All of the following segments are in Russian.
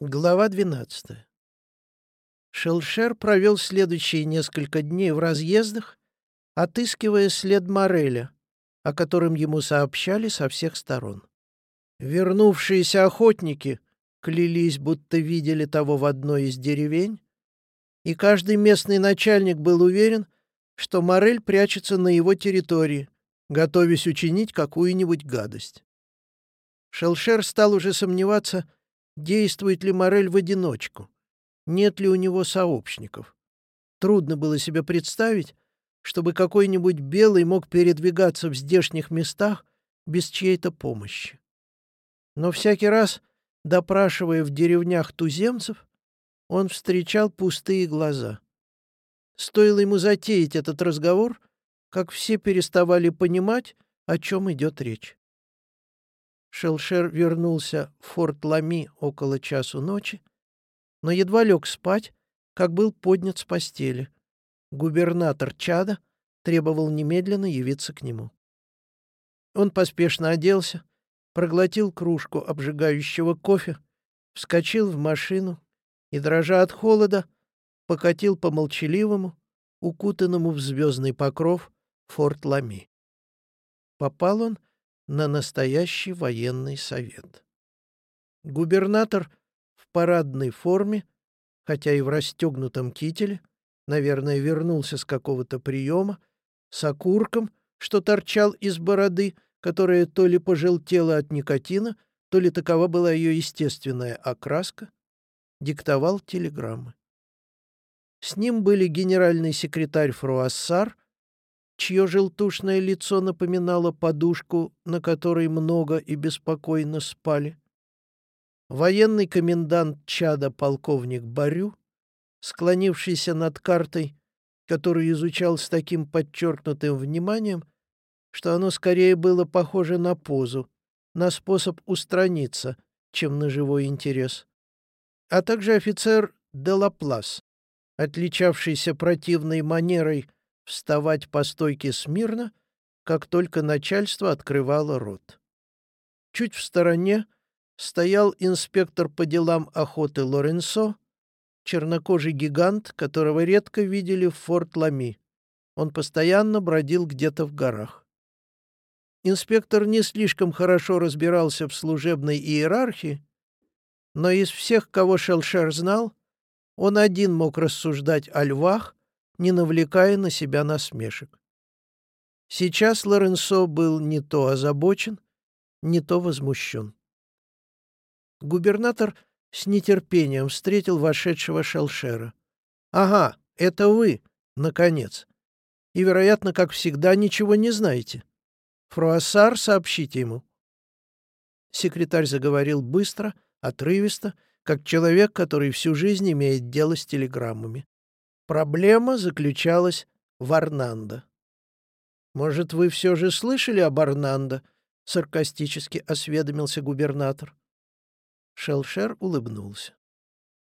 Глава 12. Шелшер провел следующие несколько дней в разъездах, отыскивая след Мореля, о котором ему сообщали со всех сторон. Вернувшиеся охотники клялись, будто видели того в одной из деревень, и каждый местный начальник был уверен, что Морель прячется на его территории, готовясь учинить какую-нибудь гадость. Шелшер стал уже сомневаться, действует ли Морель в одиночку, нет ли у него сообщников. Трудно было себе представить, чтобы какой-нибудь белый мог передвигаться в здешних местах без чьей-то помощи. Но всякий раз, допрашивая в деревнях туземцев, он встречал пустые глаза. Стоило ему затеять этот разговор, как все переставали понимать, о чем идет речь. Шелшер вернулся в форт Лами около часу ночи, но едва лег спать, как был поднят с постели. Губернатор Чада требовал немедленно явиться к нему. Он поспешно оделся, проглотил кружку обжигающего кофе, вскочил в машину и, дрожа от холода, покатил по молчаливому, укутанному в звездный покров, форт Лами. Попал он на настоящий военный совет. Губернатор в парадной форме, хотя и в расстегнутом кителе, наверное, вернулся с какого-то приема, с окурком, что торчал из бороды, которая то ли пожелтела от никотина, то ли такова была ее естественная окраска, диктовал телеграммы. С ним были генеральный секретарь Фруассар чье желтушное лицо напоминало подушку, на которой много и беспокойно спали. Военный комендант Чада полковник Барю, склонившийся над картой, которую изучал с таким подчеркнутым вниманием, что оно скорее было похоже на позу, на способ устраниться, чем на живой интерес. А также офицер Делаплас, отличавшийся противной манерой вставать по стойке смирно, как только начальство открывало рот. Чуть в стороне стоял инспектор по делам охоты Лоренсо, чернокожий гигант, которого редко видели в форт Лами. Он постоянно бродил где-то в горах. Инспектор не слишком хорошо разбирался в служебной иерархии, но из всех, кого Шелшер знал, он один мог рассуждать о львах, не навлекая на себя насмешек. Сейчас Лоренсо был не то озабочен, не то возмущен. Губернатор с нетерпением встретил вошедшего Шелшера. «Ага, это вы, наконец. И, вероятно, как всегда, ничего не знаете. Фруассар, сообщите ему». Секретарь заговорил быстро, отрывисто, как человек, который всю жизнь имеет дело с телеграммами. Проблема заключалась в Арнандо. «Может, вы все же слышали об Арнандо?» — саркастически осведомился губернатор. Шелшер улыбнулся.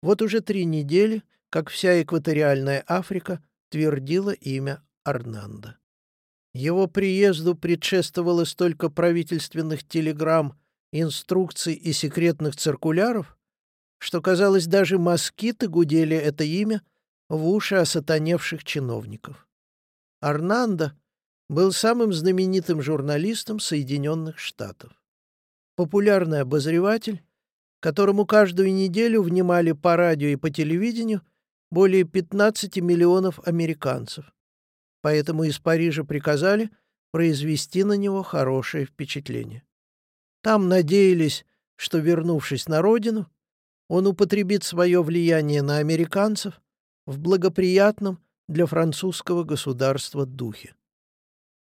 Вот уже три недели, как вся экваториальная Африка твердила имя Арнандо. Его приезду предшествовало столько правительственных телеграмм, инструкций и секретных циркуляров, что, казалось, даже москиты гудели это имя — в уши осатаневших чиновников. Арнандо был самым знаменитым журналистом Соединенных Штатов. Популярный обозреватель, которому каждую неделю внимали по радио и по телевидению более 15 миллионов американцев. Поэтому из Парижа приказали произвести на него хорошее впечатление. Там надеялись, что, вернувшись на родину, он употребит свое влияние на американцев в благоприятном для французского государства духе.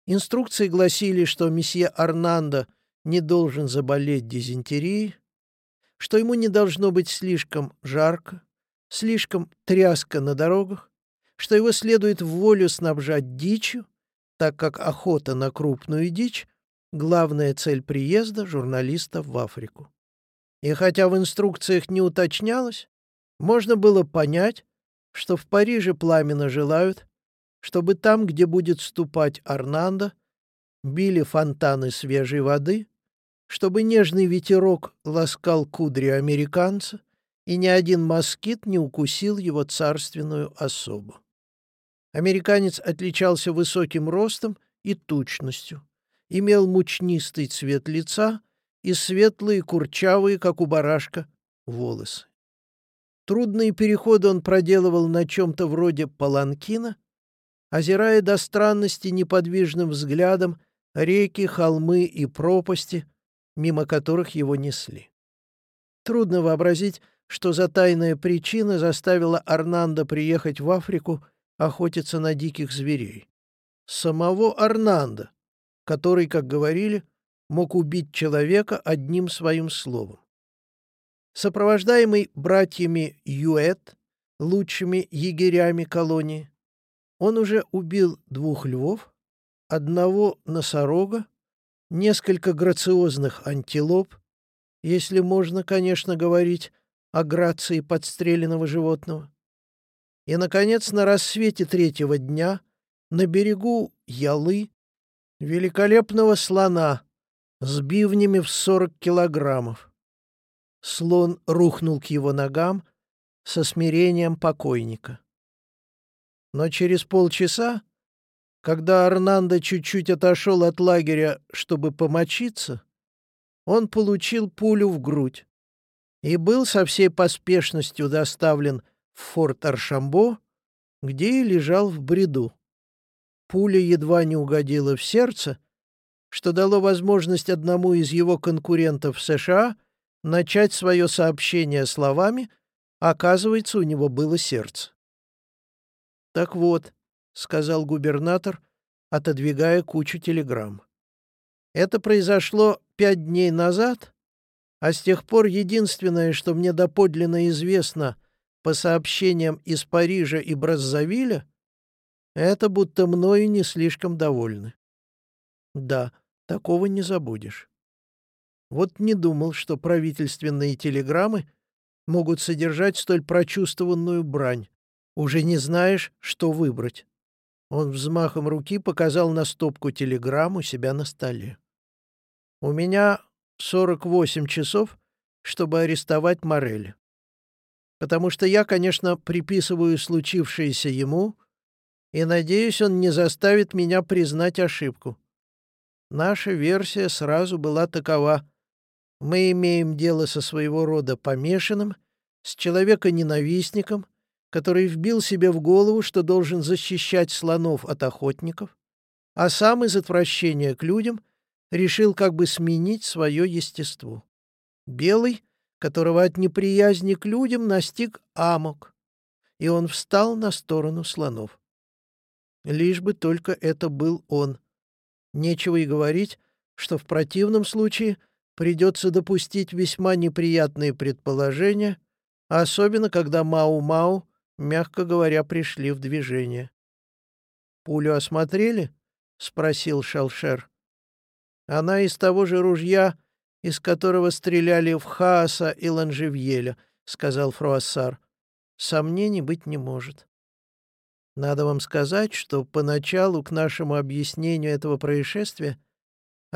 Инструкции гласили, что месье Арнандо не должен заболеть дизентерией, что ему не должно быть слишком жарко, слишком тряска на дорогах, что его следует в волю снабжать дичью, так как охота на крупную дичь — главная цель приезда журналистов в Африку. И хотя в инструкциях не уточнялось, можно было понять, что в Париже пламенно желают, чтобы там, где будет ступать Арнандо, били фонтаны свежей воды, чтобы нежный ветерок ласкал кудри американца и ни один москит не укусил его царственную особу. Американец отличался высоким ростом и тучностью, имел мучнистый цвет лица и светлые, курчавые, как у барашка, волосы. Трудные переходы он проделывал на чем-то вроде паланкина, озирая до странности неподвижным взглядом реки, холмы и пропасти, мимо которых его несли. Трудно вообразить, что за тайная причина заставила Арнанда приехать в Африку охотиться на диких зверей. Самого Арнанда, который, как говорили, мог убить человека одним своим словом. Сопровождаемый братьями Юэт, лучшими егерями колонии, он уже убил двух львов, одного носорога, несколько грациозных антилоп, если можно, конечно, говорить о грации подстреленного животного. И, наконец, на рассвете третьего дня на берегу Ялы великолепного слона с бивнями в сорок килограммов. Слон рухнул к его ногам со смирением покойника. Но через полчаса, когда Арнандо чуть-чуть отошел от лагеря, чтобы помочиться, он получил пулю в грудь и был со всей поспешностью доставлен в форт Аршамбо, где и лежал в бреду. Пуля едва не угодила в сердце, что дало возможность одному из его конкурентов в США начать свое сообщение словами «Оказывается, у него было сердце». «Так вот», — сказал губернатор, отодвигая кучу телеграмм. «Это произошло пять дней назад, а с тех пор единственное, что мне доподлинно известно по сообщениям из Парижа и Браззавиля, это будто мною не слишком довольны. Да, такого не забудешь. Вот не думал, что правительственные телеграммы могут содержать столь прочувствованную брань. Уже не знаешь, что выбрать. Он взмахом руки показал на стопку телеграмм у себя на столе. «У меня 48 часов, чтобы арестовать Мореля. Потому что я, конечно, приписываю случившееся ему, и надеюсь, он не заставит меня признать ошибку. Наша версия сразу была такова. Мы имеем дело со своего рода помешанным, с человека-ненавистником, который вбил себе в голову, что должен защищать слонов от охотников, а сам из отвращения к людям решил как бы сменить свое естество. Белый, которого от неприязни к людям настиг амок, и он встал на сторону слонов. Лишь бы только это был он, Нечего и говорить, что в противном случае придется допустить весьма неприятные предположения, особенно когда Мау-Мау, мягко говоря, пришли в движение. «Пулю осмотрели?» — спросил Шалшер. «Она из того же ружья, из которого стреляли в Хааса и Ланжевьеля», — сказал Фруассар. «Сомнений быть не может». Надо вам сказать, что поначалу к нашему объяснению этого происшествия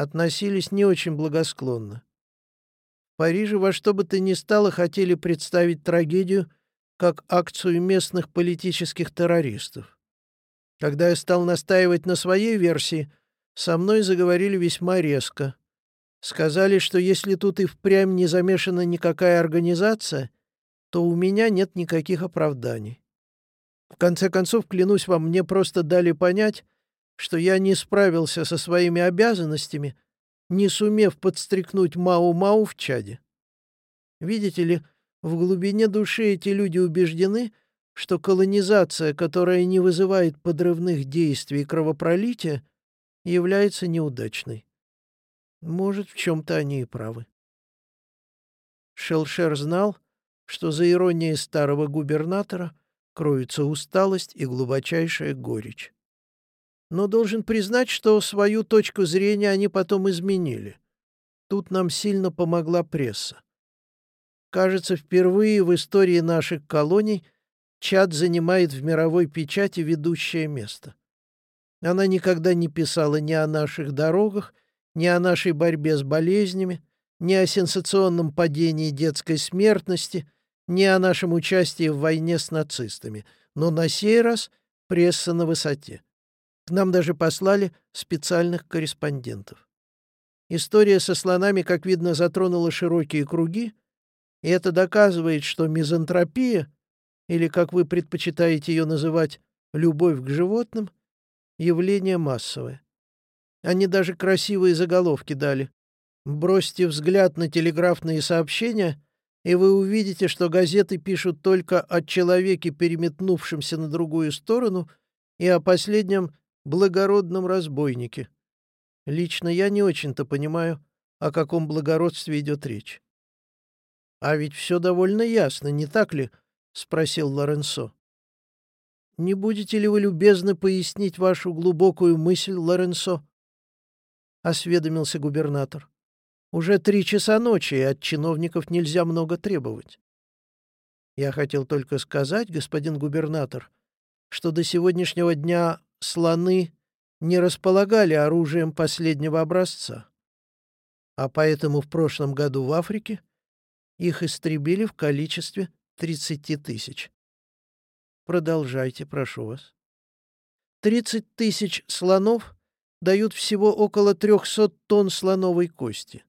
относились не очень благосклонно. В Париже во что бы то ни стало хотели представить трагедию как акцию местных политических террористов. Когда я стал настаивать на своей версии, со мной заговорили весьма резко. Сказали, что если тут и впрямь не замешана никакая организация, то у меня нет никаких оправданий. В конце концов, клянусь вам, мне просто дали понять, что я не справился со своими обязанностями, не сумев подстрекнуть Мау-Мау в чаде. Видите ли, в глубине души эти люди убеждены, что колонизация, которая не вызывает подрывных действий и кровопролития, является неудачной. Может, в чем-то они и правы. Шелшер знал, что за иронией старого губернатора кроются усталость и глубочайшая горечь. Но должен признать, что свою точку зрения они потом изменили. Тут нам сильно помогла пресса. Кажется, впервые в истории наших колоний Чад занимает в мировой печати ведущее место. Она никогда не писала ни о наших дорогах, ни о нашей борьбе с болезнями, ни о сенсационном падении детской смертности — не о нашем участии в войне с нацистами, но на сей раз пресса на высоте. Нам даже послали специальных корреспондентов. История со слонами, как видно, затронула широкие круги, и это доказывает, что мизантропия, или, как вы предпочитаете ее называть, любовь к животным, явление массовое. Они даже красивые заголовки дали. Бросьте взгляд на телеграфные сообщения, и вы увидите, что газеты пишут только о человеке, переметнувшемся на другую сторону, и о последнем благородном разбойнике. Лично я не очень-то понимаю, о каком благородстве идет речь. — А ведь все довольно ясно, не так ли? — спросил Лоренцо. — Не будете ли вы любезны пояснить вашу глубокую мысль, Лоренцо? — осведомился губернатор. — Уже три часа ночи, и от чиновников нельзя много требовать. Я хотел только сказать, господин губернатор, что до сегодняшнего дня слоны не располагали оружием последнего образца, а поэтому в прошлом году в Африке их истребили в количестве 30 тысяч. Продолжайте, прошу вас. 30 тысяч слонов дают всего около 300 тонн слоновой кости.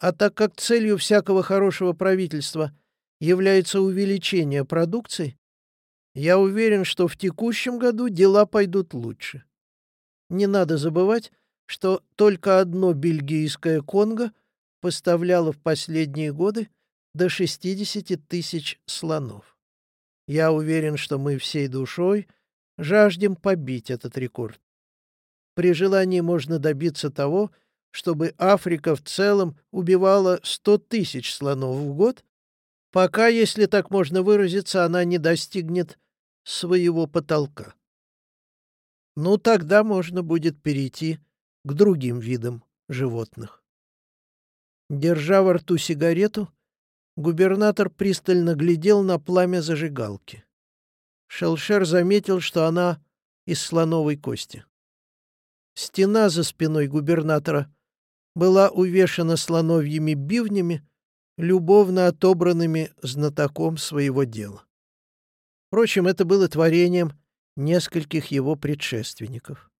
А так как целью всякого хорошего правительства является увеличение продукции, я уверен, что в текущем году дела пойдут лучше. Не надо забывать, что только одно бельгийское Конго поставляло в последние годы до 60 тысяч слонов. Я уверен, что мы всей душой жаждем побить этот рекорд. При желании можно добиться того, чтобы Африка в целом убивала 100 тысяч слонов в год, пока, если так можно выразиться, она не достигнет своего потолка. Ну, тогда можно будет перейти к другим видам животных. Держа во рту сигарету, губернатор пристально глядел на пламя зажигалки. Шелшер заметил, что она из слоновой кости. Стена за спиной губернатора была увешана слоновьими бивнями, любовно отобранными знатоком своего дела. Впрочем, это было творением нескольких его предшественников.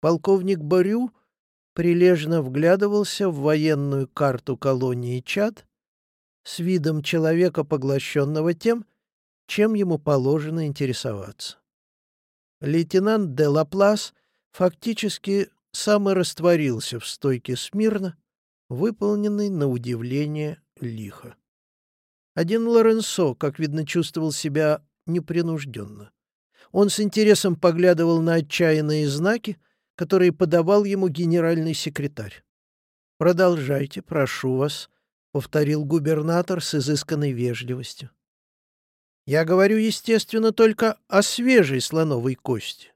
Полковник Борю прилежно вглядывался в военную карту колонии Чад с видом человека, поглощенного тем, чем ему положено интересоваться. Лейтенант де Лаплас фактически саморастворился в стойке смирно, выполненной на удивление лихо. Один Лоренсо, как видно, чувствовал себя непринужденно. Он с интересом поглядывал на отчаянные знаки, которые подавал ему генеральный секретарь. «Продолжайте, прошу вас», — повторил губернатор с изысканной вежливостью. «Я говорю, естественно, только о свежей слоновой кости.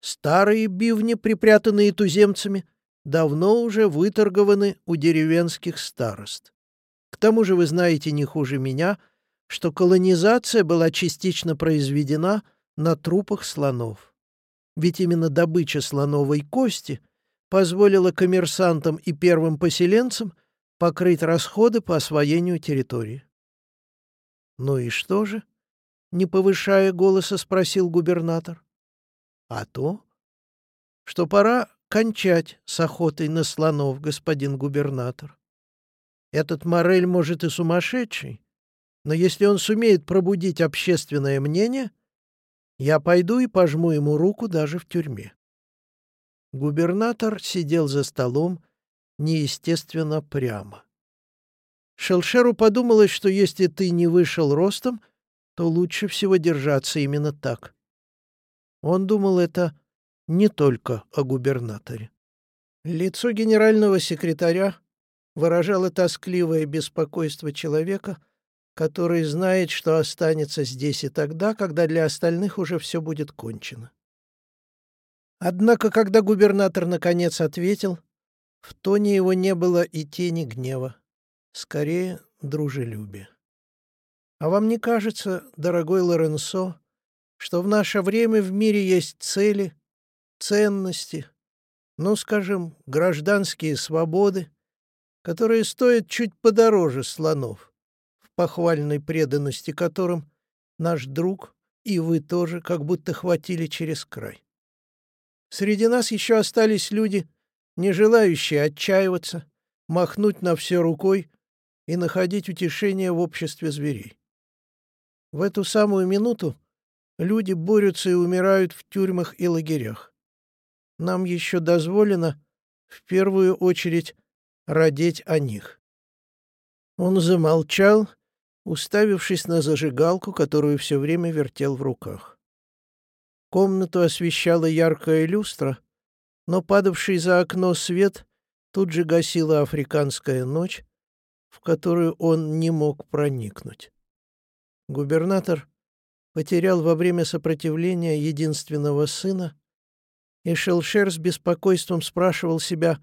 Старые бивни, припрятанные туземцами, давно уже выторгованы у деревенских старост. К тому же вы знаете не хуже меня, что колонизация была частично произведена на трупах слонов. Ведь именно добыча слоновой кости позволила коммерсантам и первым поселенцам покрыть расходы по освоению территории. «Ну и что же?» — не повышая голоса, спросил губернатор. «А то, что пора кончать с охотой на слонов, господин губернатор. Этот Морель, может, и сумасшедший, но если он сумеет пробудить общественное мнение — я пойду и пожму ему руку даже в тюрьме. Губернатор сидел за столом неестественно прямо. Шелшеру подумалось, что если ты не вышел ростом, то лучше всего держаться именно так. Он думал это не только о губернаторе. Лицо генерального секретаря выражало тоскливое беспокойство человека — который знает, что останется здесь и тогда, когда для остальных уже все будет кончено. Однако, когда губернатор наконец ответил, в тоне его не было и тени гнева, скорее дружелюбие. А вам не кажется, дорогой Лоренсо, что в наше время в мире есть цели, ценности, ну, скажем, гражданские свободы, которые стоят чуть подороже слонов? Похвальной преданности которым наш друг и вы тоже как будто хватили через край. Среди нас еще остались люди, не желающие отчаиваться, махнуть на все рукой и находить утешение в обществе зверей. В эту самую минуту люди борются и умирают в тюрьмах и лагерях. Нам еще дозволено в первую очередь родить о них. Он замолчал, уставившись на зажигалку, которую все время вертел в руках. Комнату освещала яркая люстра, но падавший за окно свет тут же гасила африканская ночь, в которую он не мог проникнуть. Губернатор потерял во время сопротивления единственного сына, и Шелшер с беспокойством спрашивал себя,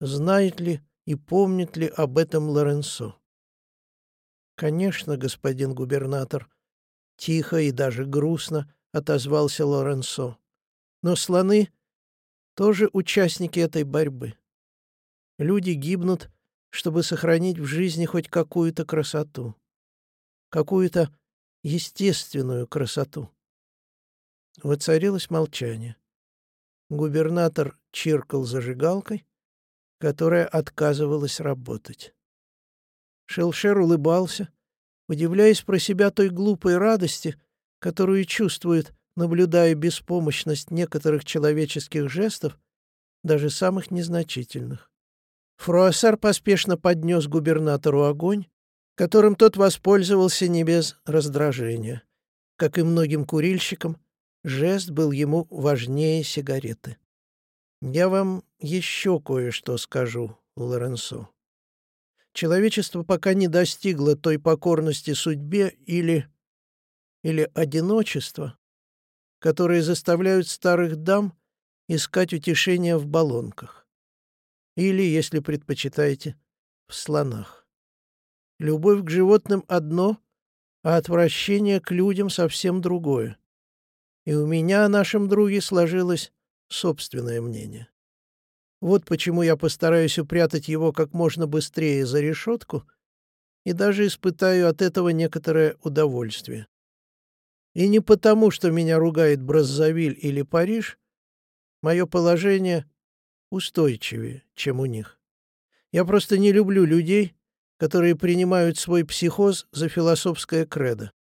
знает ли и помнит ли об этом Лоренцо. «Конечно, господин губернатор», — тихо и даже грустно отозвался Лоренцо. «Но слоны тоже участники этой борьбы. Люди гибнут, чтобы сохранить в жизни хоть какую-то красоту, какую-то естественную красоту». Воцарилось молчание. Губернатор чиркал зажигалкой, которая отказывалась работать. Шелшер улыбался, удивляясь про себя той глупой радости, которую чувствует, наблюдая беспомощность некоторых человеческих жестов, даже самых незначительных. Фруассар поспешно поднес губернатору огонь, которым тот воспользовался не без раздражения. Как и многим курильщикам, жест был ему важнее сигареты. «Я вам еще кое-что скажу, Лоренсо человечество пока не достигло той покорности судьбе или... или одиночества, которые заставляют старых дам искать утешение в баллонках. Или, если предпочитаете, в слонах. Любовь к животным одно, а отвращение к людям совсем другое. И у меня о нашем друге сложилось собственное мнение. Вот почему я постараюсь упрятать его как можно быстрее за решетку и даже испытаю от этого некоторое удовольствие. И не потому, что меня ругает Браззавиль или Париж, мое положение устойчивее, чем у них. Я просто не люблю людей, которые принимают свой психоз за философское кредо.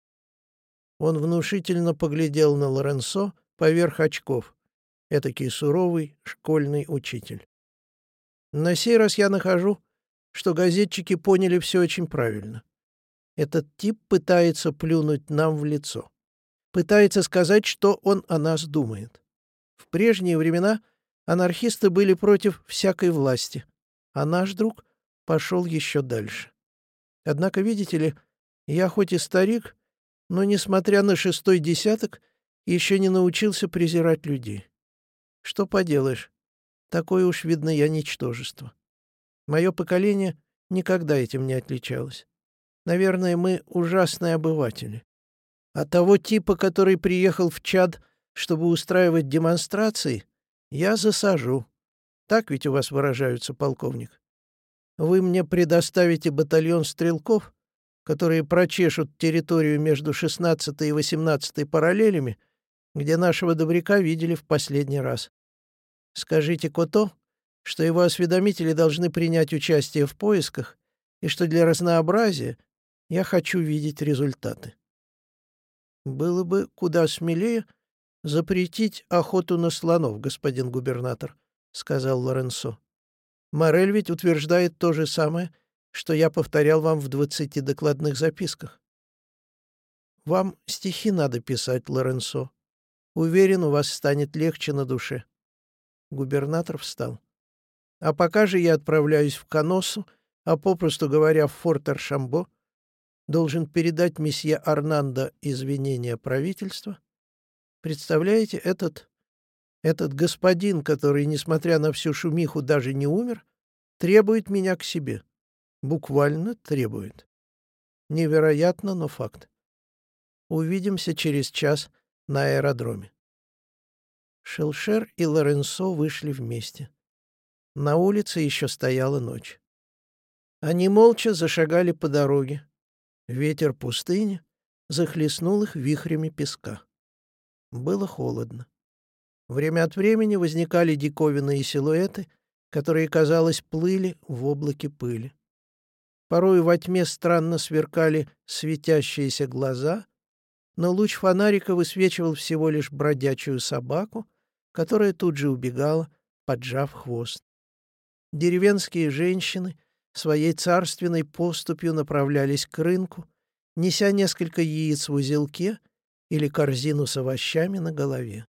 Он внушительно поглядел на Лоренцо поверх очков этакий суровый школьный учитель. На сей раз я нахожу, что газетчики поняли все очень правильно. Этот тип пытается плюнуть нам в лицо. Пытается сказать, что он о нас думает. В прежние времена анархисты были против всякой власти, а наш друг пошел еще дальше. Однако, видите ли, я хоть и старик, но, несмотря на шестой десяток, еще не научился презирать людей. Что поделаешь, такое уж, видно, я ничтожество. Мое поколение никогда этим не отличалось. Наверное, мы ужасные обыватели. А того типа, который приехал в Чад, чтобы устраивать демонстрации, я засажу. Так ведь у вас выражаются, полковник? Вы мне предоставите батальон стрелков, которые прочешут территорию между 16 и 18 параллелями, где нашего добряка видели в последний раз. Скажите Кото, что его осведомители должны принять участие в поисках и что для разнообразия я хочу видеть результаты. Было бы куда смелее запретить охоту на слонов, господин губернатор, — сказал Лоренцо. Морель ведь утверждает то же самое, что я повторял вам в двадцати докладных записках. Вам стихи надо писать, Лоренцо. Уверен, у вас станет легче на душе. Губернатор встал. «А пока же я отправляюсь в Каносу, а попросту говоря, в форт Аршамбо, должен передать месье Арнандо извинения правительства. Представляете, этот... этот господин, который, несмотря на всю шумиху, даже не умер, требует меня к себе. Буквально требует. Невероятно, но факт. Увидимся через час на аэродроме. Шелшер и Лоренцо вышли вместе. На улице еще стояла ночь. Они молча зашагали по дороге. Ветер пустыни захлестнул их вихрями песка. Было холодно. Время от времени возникали диковинные силуэты, которые, казалось, плыли в облаке пыли. Порой во тьме странно сверкали светящиеся глаза, но луч фонарика высвечивал всего лишь бродячую собаку, которая тут же убегала, поджав хвост. Деревенские женщины своей царственной поступью направлялись к рынку, неся несколько яиц в узелке или корзину с овощами на голове.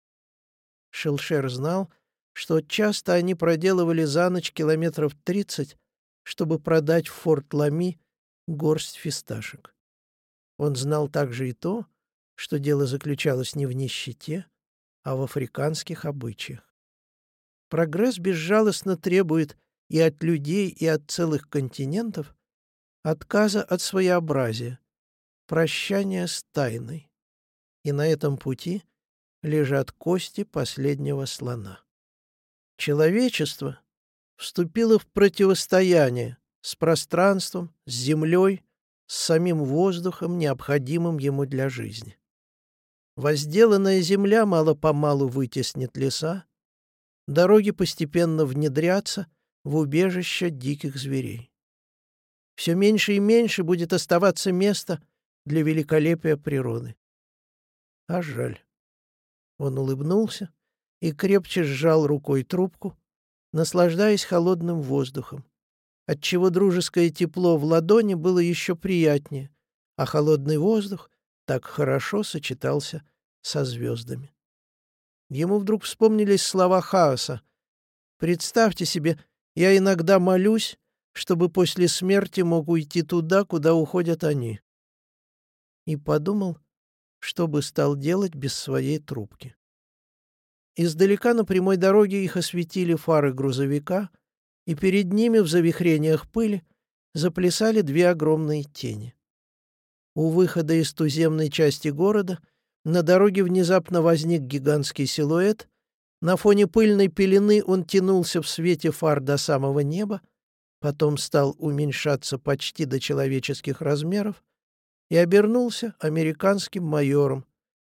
Шелшер знал, что часто они проделывали за ночь километров тридцать, чтобы продать в Форт Лами горсть фисташек. Он знал также и то, что дело заключалось не в нищете, а в африканских обычаях. Прогресс безжалостно требует и от людей, и от целых континентов отказа от своеобразия, прощания с тайной. И на этом пути — лежат кости последнего слона. Человечество вступило в противостояние с пространством, с землей, с самим воздухом, необходимым ему для жизни. Возделанная земля мало-помалу вытеснит леса, дороги постепенно внедрятся в убежище диких зверей. Все меньше и меньше будет оставаться места для великолепия природы. А жаль. Он улыбнулся и крепче сжал рукой трубку, наслаждаясь холодным воздухом, отчего дружеское тепло в ладони было еще приятнее, а холодный воздух так хорошо сочетался со звездами. Ему вдруг вспомнились слова Хаоса. «Представьте себе, я иногда молюсь, чтобы после смерти мог уйти туда, куда уходят они». И подумал, что бы стал делать без своей трубки. Издалека на прямой дороге их осветили фары грузовика, и перед ними в завихрениях пыли заплясали две огромные тени. У выхода из туземной части города на дороге внезапно возник гигантский силуэт, на фоне пыльной пелены он тянулся в свете фар до самого неба, потом стал уменьшаться почти до человеческих размеров, и обернулся американским майором,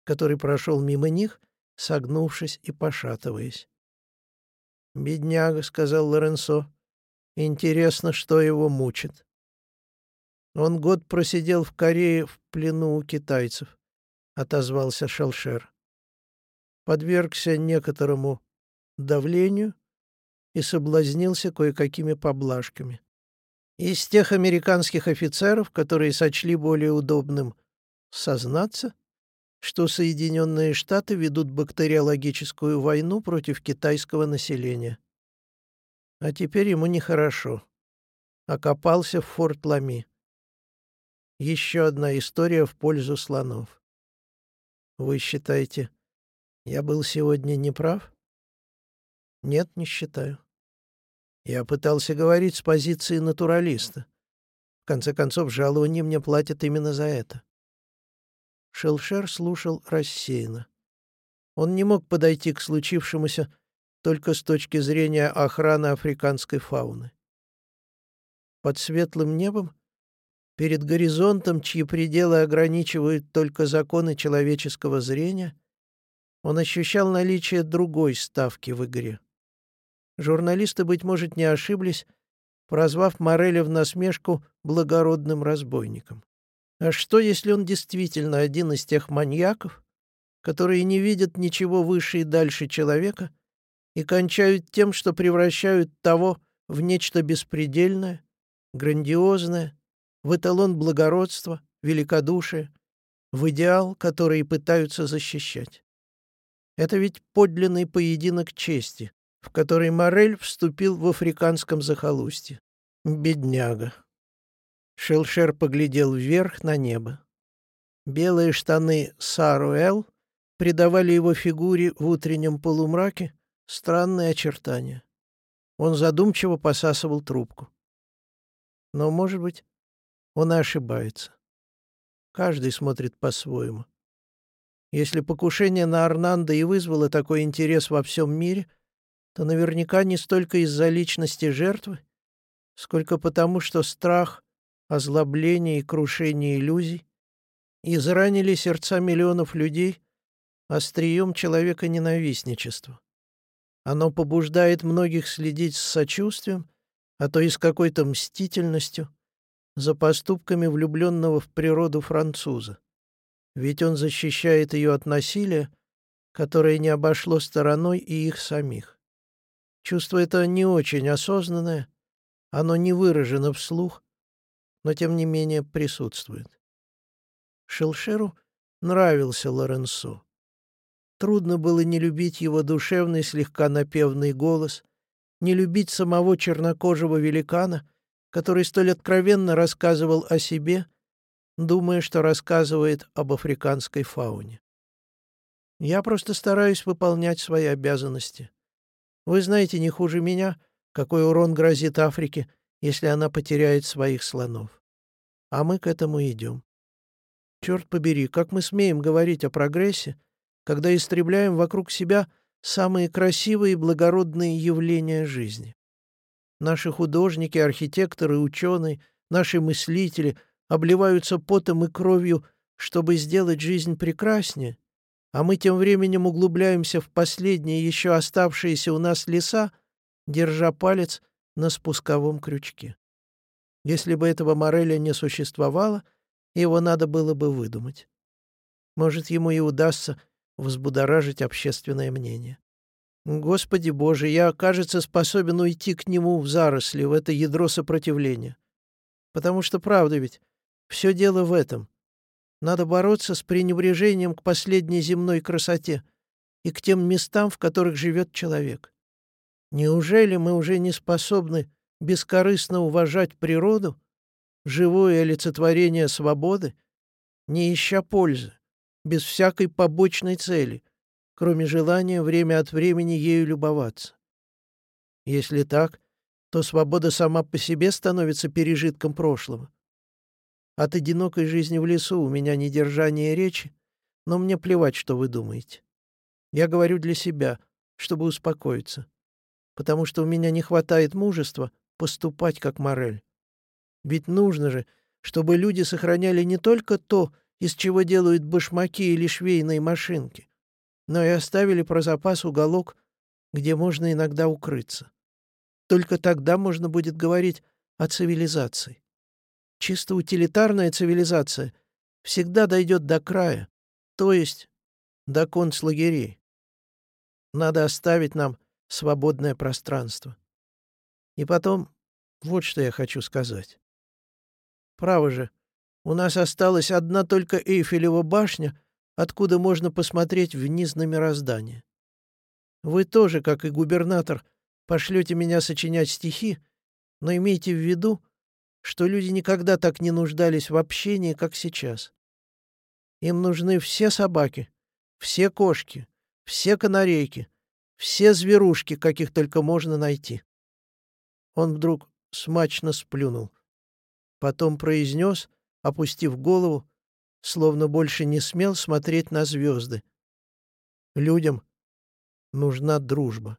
который прошел мимо них, согнувшись и пошатываясь. «Бедняга», — сказал Лоренцо, — «интересно, что его мучит». «Он год просидел в Корее в плену у китайцев», — отозвался Шелшер. Подвергся некоторому давлению и соблазнился кое-какими поблажками. Из тех американских офицеров, которые сочли более удобным сознаться, что Соединенные Штаты ведут бактериологическую войну против китайского населения. А теперь ему нехорошо. Окопался в Форт Лами. Еще одна история в пользу слонов. Вы считаете, я был сегодня неправ? Нет, не считаю. Я пытался говорить с позиции натуралиста. В конце концов, жалование мне платят именно за это. Шелшер слушал рассеянно. Он не мог подойти к случившемуся только с точки зрения охраны африканской фауны. Под светлым небом, перед горизонтом, чьи пределы ограничивают только законы человеческого зрения, он ощущал наличие другой ставки в игре. Журналисты, быть может, не ошиблись, прозвав Мореля в насмешку благородным разбойником. А что, если он действительно один из тех маньяков, которые не видят ничего выше и дальше человека и кончают тем, что превращают того в нечто беспредельное, грандиозное, в эталон благородства, великодушия, в идеал, который пытаются защищать. Это ведь подлинный поединок чести, в который Морель вступил в африканском захолустье. Бедняга. Шелшер поглядел вверх на небо. Белые штаны Саруэл придавали его фигуре в утреннем полумраке странные очертания. Он задумчиво посасывал трубку. Но, может быть, он и ошибается. Каждый смотрит по-своему. Если покушение на Арнанда и вызвало такой интерес во всем мире — то наверняка не столько из-за личности жертвы, сколько потому, что страх озлобление и крушение иллюзий, изранили сердца миллионов людей острием человека-ненавистничества. Оно побуждает многих следить с сочувствием, а то и с какой-то мстительностью, за поступками влюбленного в природу француза. Ведь он защищает ее от насилия, которое не обошло стороной и их самих. Чувство это не очень осознанное, оно не выражено вслух, но тем не менее присутствует. Шелшеру нравился Лоренсо. Трудно было не любить его душевный, слегка напевный голос, не любить самого чернокожего великана, который столь откровенно рассказывал о себе, думая, что рассказывает об африканской фауне. Я просто стараюсь выполнять свои обязанности. Вы знаете не хуже меня, какой урон грозит Африке, если она потеряет своих слонов. А мы к этому идем. Черт побери, как мы смеем говорить о прогрессе, когда истребляем вокруг себя самые красивые и благородные явления жизни. Наши художники, архитекторы, ученые, наши мыслители обливаются потом и кровью, чтобы сделать жизнь прекраснее, а мы тем временем углубляемся в последние еще оставшиеся у нас леса, держа палец на спусковом крючке. Если бы этого Мореля не существовало, его надо было бы выдумать. Может, ему и удастся взбудоражить общественное мнение. Господи Боже, я, кажется, способен уйти к нему в заросли, в это ядро сопротивления. Потому что, правда ведь, все дело в этом. Надо бороться с пренебрежением к последней земной красоте и к тем местам, в которых живет человек. Неужели мы уже не способны бескорыстно уважать природу, живое олицетворение свободы, не ища пользы? без всякой побочной цели, кроме желания время от времени ею любоваться. Если так, то свобода сама по себе становится пережитком прошлого. От одинокой жизни в лесу у меня не держание речи, но мне плевать, что вы думаете. Я говорю для себя, чтобы успокоиться, потому что у меня не хватает мужества поступать как Морель. Ведь нужно же, чтобы люди сохраняли не только то, из чего делают башмаки или швейные машинки, но и оставили про запас уголок, где можно иногда укрыться. Только тогда можно будет говорить о цивилизации. Чисто утилитарная цивилизация всегда дойдет до края, то есть до концлагерей. Надо оставить нам свободное пространство. И потом, вот что я хочу сказать. Право же, у нас осталась одна только Эйфелева башня, откуда можно посмотреть вниз на мироздание. Вы тоже, как и губернатор, пошлете меня сочинять стихи, но имейте в виду, что люди никогда так не нуждались в общении, как сейчас. Им нужны все собаки, все кошки, все канарейки, все зверушки, каких только можно найти. Он вдруг смачно сплюнул. Потом произнес — опустив голову, словно больше не смел смотреть на звезды. Людям нужна дружба.